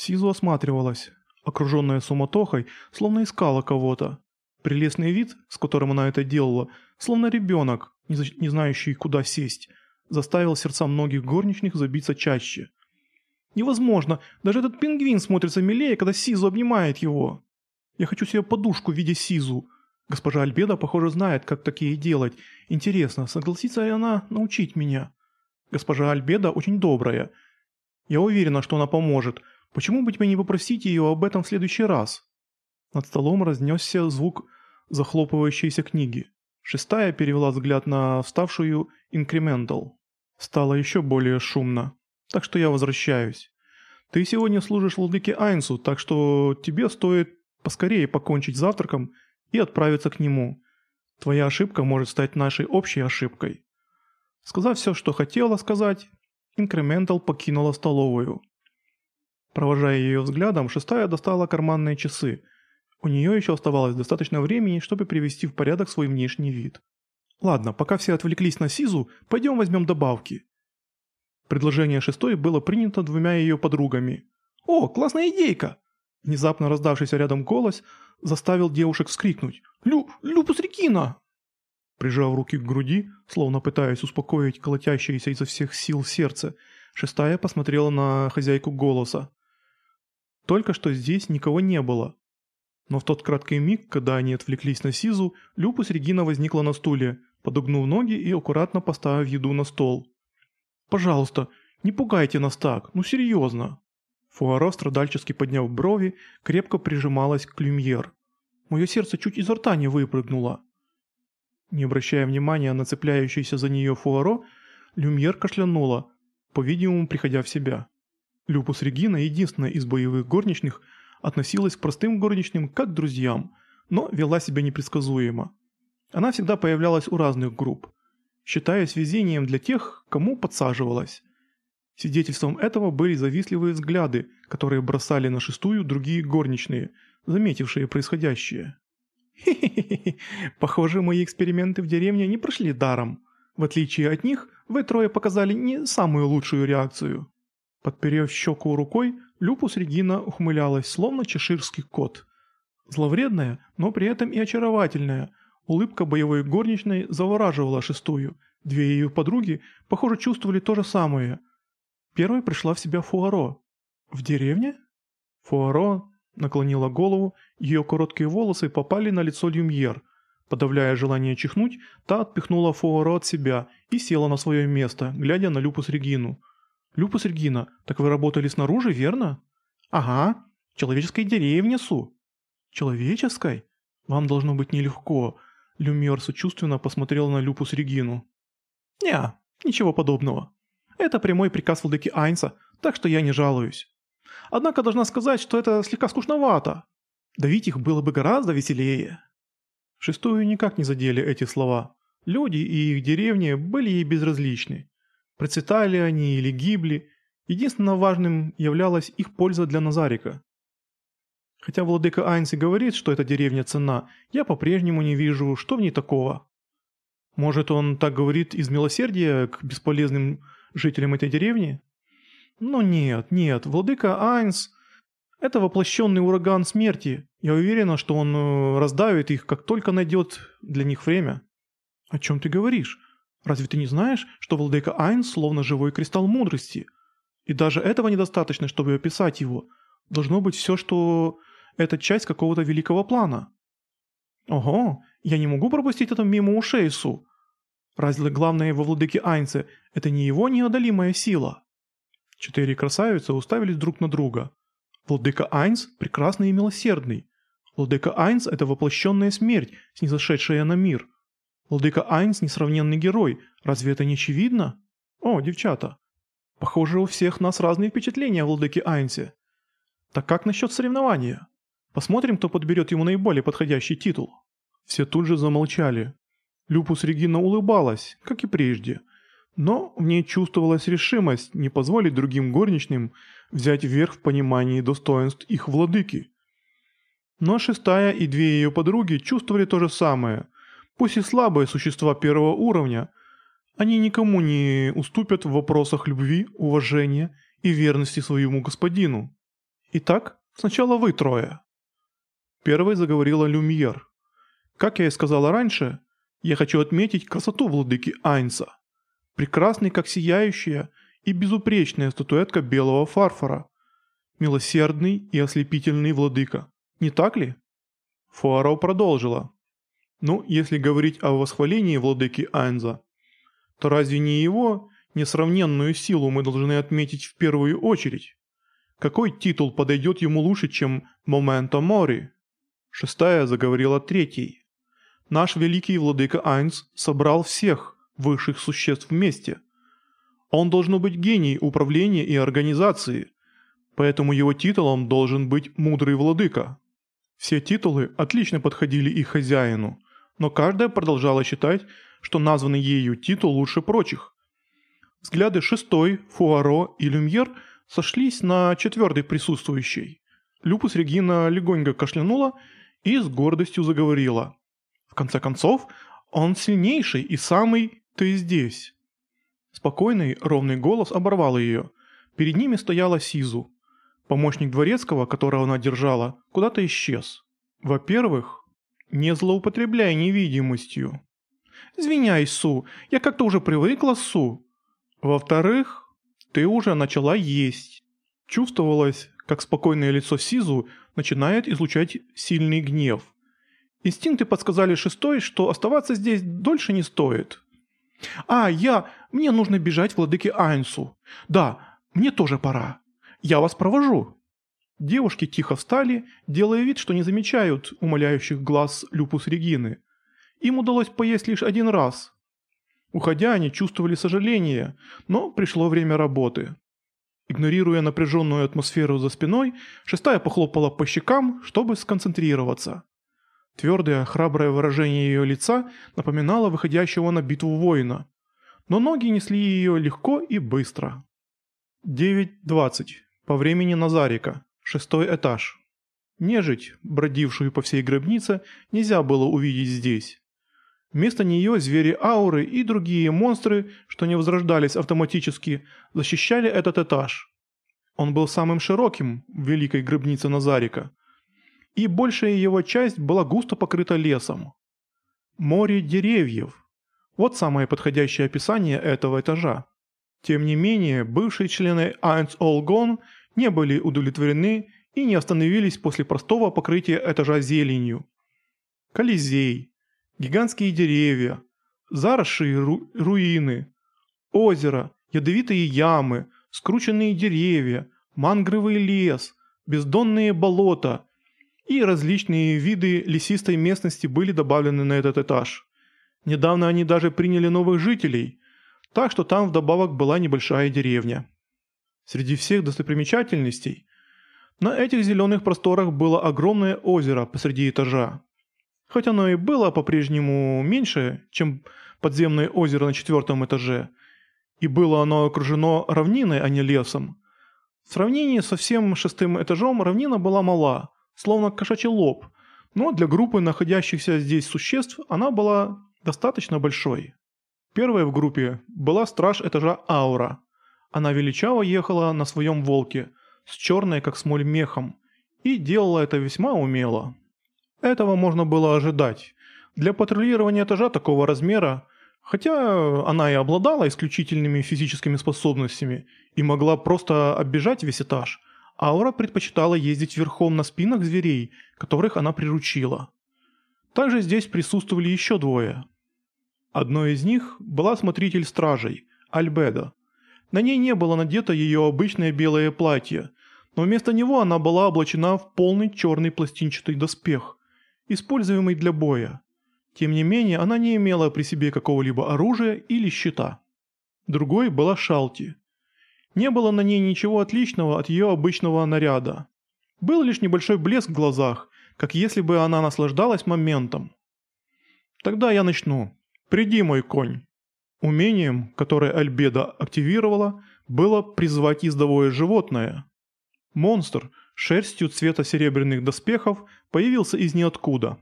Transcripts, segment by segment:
Сизу осматривалась, окруженная суматохой, словно искала кого-то. Прелестный вид, с которым она это делала, словно ребенок, не, знающий, куда сесть, заставил сердца многих горничных забиться чаще. Невозможно, даже этот пингвин смотрится милее, когда Сизу обнимает его. Я хочу себе подушку в виде Сизу. Госпожа Альбеда, похоже, знает, как такие делать. Интересно, согласится ли она научить меня? Госпожа Альбеда очень добрая. Я уверена, что она поможет. Почему бы тебе не попросить ее об этом в следующий раз? Над столом разнесся звук захлопывающейся книги. Шестая перевела взгляд на вставшую инкрементал. Стало еще более шумно. Так что я возвращаюсь. Ты сегодня служишь владыке Айнсу, так что тебе стоит поскорее покончить завтраком и отправиться к нему. Твоя ошибка может стать нашей общей ошибкой. Сказав все, что хотела сказать, Инкрементал покинула столовую. Провожая ее взглядом, шестая достала карманные часы. У нее еще оставалось достаточно времени, чтобы привести в порядок свой внешний вид. Ладно, пока все отвлеклись на Сизу, пойдем возьмем добавки. Предложение шестой было принято двумя ее подругами. «О, классная идейка!» Внезапно раздавшийся рядом голос заставил девушек вскрикнуть. «Лю... Люпус Рекина!» Прижав руки к груди, словно пытаясь успокоить колотящееся изо всех сил сердце, шестая посмотрела на хозяйку голоса. Только что здесь никого не было. Но в тот краткий миг, когда они отвлеклись на Сизу, Люпус Регина возникла на стуле, подогнув ноги и аккуратно поставив еду на стол. «Пожалуйста, не пугайте нас так, ну серьезно». Фуаро, страдальчески подняв брови, крепко прижималась к Люмьер. Мое сердце чуть изо рта не выпрыгнуло. Не обращая внимания на цепляющийся за нее Фуаро, Люмьер кашлянула, по-видимому, приходя в себя. Люпус Регина, единственная из боевых горничных, относилась к простым горничным как к друзьям, но вела себя непредсказуемо. Она всегда появлялась у разных групп, считаясь везением для тех, кому подсаживалась. Свидетельством этого были завистливые взгляды, которые бросали на шестую другие горничные, заметившие происходящее. Хе-хе-хе, похоже, мои эксперименты в деревне не прошли даром. В отличие от них, вы трое показали не самую лучшую реакцию. Подперев щеку рукой, Люпус Регина ухмылялась, словно чеширский кот. Зловредная, но при этом и очаровательная, улыбка боевой горничной завораживала шестую. Две ее подруги, похоже, чувствовали то же самое. Первой пришла в себя Фуаро. «В деревне?» Фуаро наклонила голову, ее короткие волосы попали на лицо Люмьер. Подавляя желание чихнуть, та отпихнула Фуаро от себя и села на свое место, глядя на Люпус Регину. «Люпус Регина, так вы работали снаружи, верно?» «Ага, в человеческой деревне, Су». «Человеческой? Вам должно быть нелегко». Люмьер сочувственно посмотрел на Люпус Регину. «Не, ничего подобного. Это прямой приказ владыки Айнса, так что я не жалуюсь. Однако должна сказать, что это слегка скучновато. Давить их было бы гораздо веселее». Шестую никак не задели эти слова. Люди и их деревни были ей безразличны. Процветали они или гибли, единственно важным являлась их польза для Назарика. Хотя владыка Айнс и говорит, что эта деревня ценна, я по-прежнему не вижу, что в ней такого. Может, он так говорит из милосердия к бесполезным жителям этой деревни? Но нет, нет, владыка Айнс – это воплощенный ураган смерти. Я уверена, что он э, раздавит их, как только найдет для них время. О чем ты говоришь? Разве ты не знаешь, что владыка Айнс словно живой кристалл мудрости? И даже этого недостаточно, чтобы описать его. Должно быть все, что это часть какого-то великого плана. Ого, я не могу пропустить это мимо ушей, Су. Разве главное во владыке Айнсе – это не его неодолимая сила? Четыре красавицы уставились друг на друга. Владыка Айнс – прекрасный и милосердный. Владыка Айнс – это воплощенная смерть, снизошедшая на мир. Владыка Айнс – несравненный герой. Разве это не очевидно? О, девчата. Похоже, у всех нас разные впечатления о владыке Айнсе. Так как насчет соревнования? Посмотрим, кто подберет ему наиболее подходящий титул. Все тут же замолчали. Люпус Регина улыбалась, как и прежде. Но в ней чувствовалась решимость не позволить другим горничным взять верх в понимании достоинств их владыки. Но шестая и две ее подруги чувствовали то же самое. Пусть и слабые существа первого уровня, они никому не уступят в вопросах любви, уважения и верности своему господину. Итак, сначала вы трое. Первой заговорила Люмьер. Как я и сказала раньше, я хочу отметить красоту владыки Айнса. Прекрасный, как сияющая и безупречная статуэтка белого фарфора. Милосердный и ослепительный владыка. Не так ли? Фуаро продолжила. Ну, если говорить о восхвалении владыки Айнза, то разве не его несравненную силу мы должны отметить в первую очередь? Какой титул подойдет ему лучше, чем «Моменто Мори»? Шестая заговорила третий. Наш великий владыка Айнс собрал всех высших существ вместе. Он должен быть гений управления и организации, поэтому его титулом должен быть «Мудрый владыка». Все титулы отлично подходили и хозяину, но каждая продолжала считать, что названный ею титул лучше прочих. Взгляды шестой, Фуаро и Люмьер сошлись на четвертой присутствующей. Люпус Регина легонько кашлянула и с гордостью заговорила. В конце концов, он сильнейший и самый «ты здесь». Спокойный, ровный голос оборвал ее. Перед ними стояла Сизу. Помощник дворецкого, которого она держала, куда-то исчез. Во-первых, не злоупотребляй невидимостью. «Извиняй, Су, я как-то уже привыкла, Су». Во-вторых, ты уже начала есть. Чувствовалось, как спокойное лицо Сизу начинает излучать сильный гнев. Инстинкты подсказали шестой, что оставаться здесь дольше не стоит. «А, я... Мне нужно бежать владыке Айнсу. Да, мне тоже пора. Я вас провожу». Девушки тихо встали, делая вид, что не замечают умоляющих глаз Люпус Регины. Им удалось поесть лишь один раз. Уходя, они чувствовали сожаление, но пришло время работы. Игнорируя напряженную атмосферу за спиной, шестая похлопала по щекам, чтобы сконцентрироваться. Твердое, храброе выражение ее лица напоминало выходящего на битву воина. Но ноги несли ее легко и быстро. 9.20. По времени Назарика. Шестой этаж. Нежить, бродившую по всей гробнице, нельзя было увидеть здесь. Вместо нее звери ауры и другие монстры, что не возрождались автоматически, защищали этот этаж. Он был самым широким в великой гробнице Назарика. И большая его часть была густо покрыта лесом. Море деревьев. Вот самое подходящее описание этого этажа. Тем не менее, бывшие члены All Gone не были удовлетворены и не остановились после простого покрытия этажа зеленью. Колизей, гигантские деревья, заросшие ру руины, озеро, ядовитые ямы, скрученные деревья, мангровый лес, бездонные болота и различные виды лесистой местности были добавлены на этот этаж. Недавно они даже приняли новых жителей, так что там вдобавок была небольшая деревня. Среди всех достопримечательностей на этих зеленых просторах было огромное озеро посреди этажа. Хоть оно и было по-прежнему меньше, чем подземное озеро на четвертом этаже, и было оно окружено равниной, а не лесом. В сравнении со всем шестым этажом равнина была мала, словно кошачий лоб, но для группы находящихся здесь существ она была достаточно большой. Первой в группе была страж этажа Аура. Она величаво ехала на своем волке, с черной как смоль мехом, и делала это весьма умело. Этого можно было ожидать. Для патрулирования этажа такого размера, хотя она и обладала исключительными физическими способностями и могла просто оббежать весь этаж, Аура предпочитала ездить верхом на спинах зверей, которых она приручила. Также здесь присутствовали еще двое. Одной из них была смотритель стражей, Альбеда. На ней не было надето ее обычное белое платье, но вместо него она была облачена в полный черный пластинчатый доспех, используемый для боя. Тем не менее, она не имела при себе какого-либо оружия или щита. Другой была Шалти. Не было на ней ничего отличного от ее обычного наряда. Был лишь небольшой блеск в глазах, как если бы она наслаждалась моментом. «Тогда я начну. Приди, мой конь». Умением, которое Альбеда активировала, было призвать ездовое животное. Монстр, шерстью цвета серебряных доспехов, появился из ниоткуда.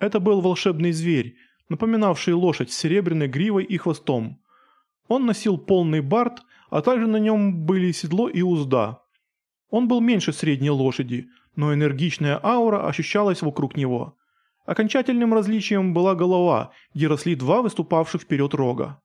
Это был волшебный зверь, напоминавший лошадь с серебряной гривой и хвостом. Он носил полный бард, а также на нем были седло и узда. Он был меньше средней лошади, но энергичная аура ощущалась вокруг него. Окончательным различием была голова, где росли два выступавших вперед рога.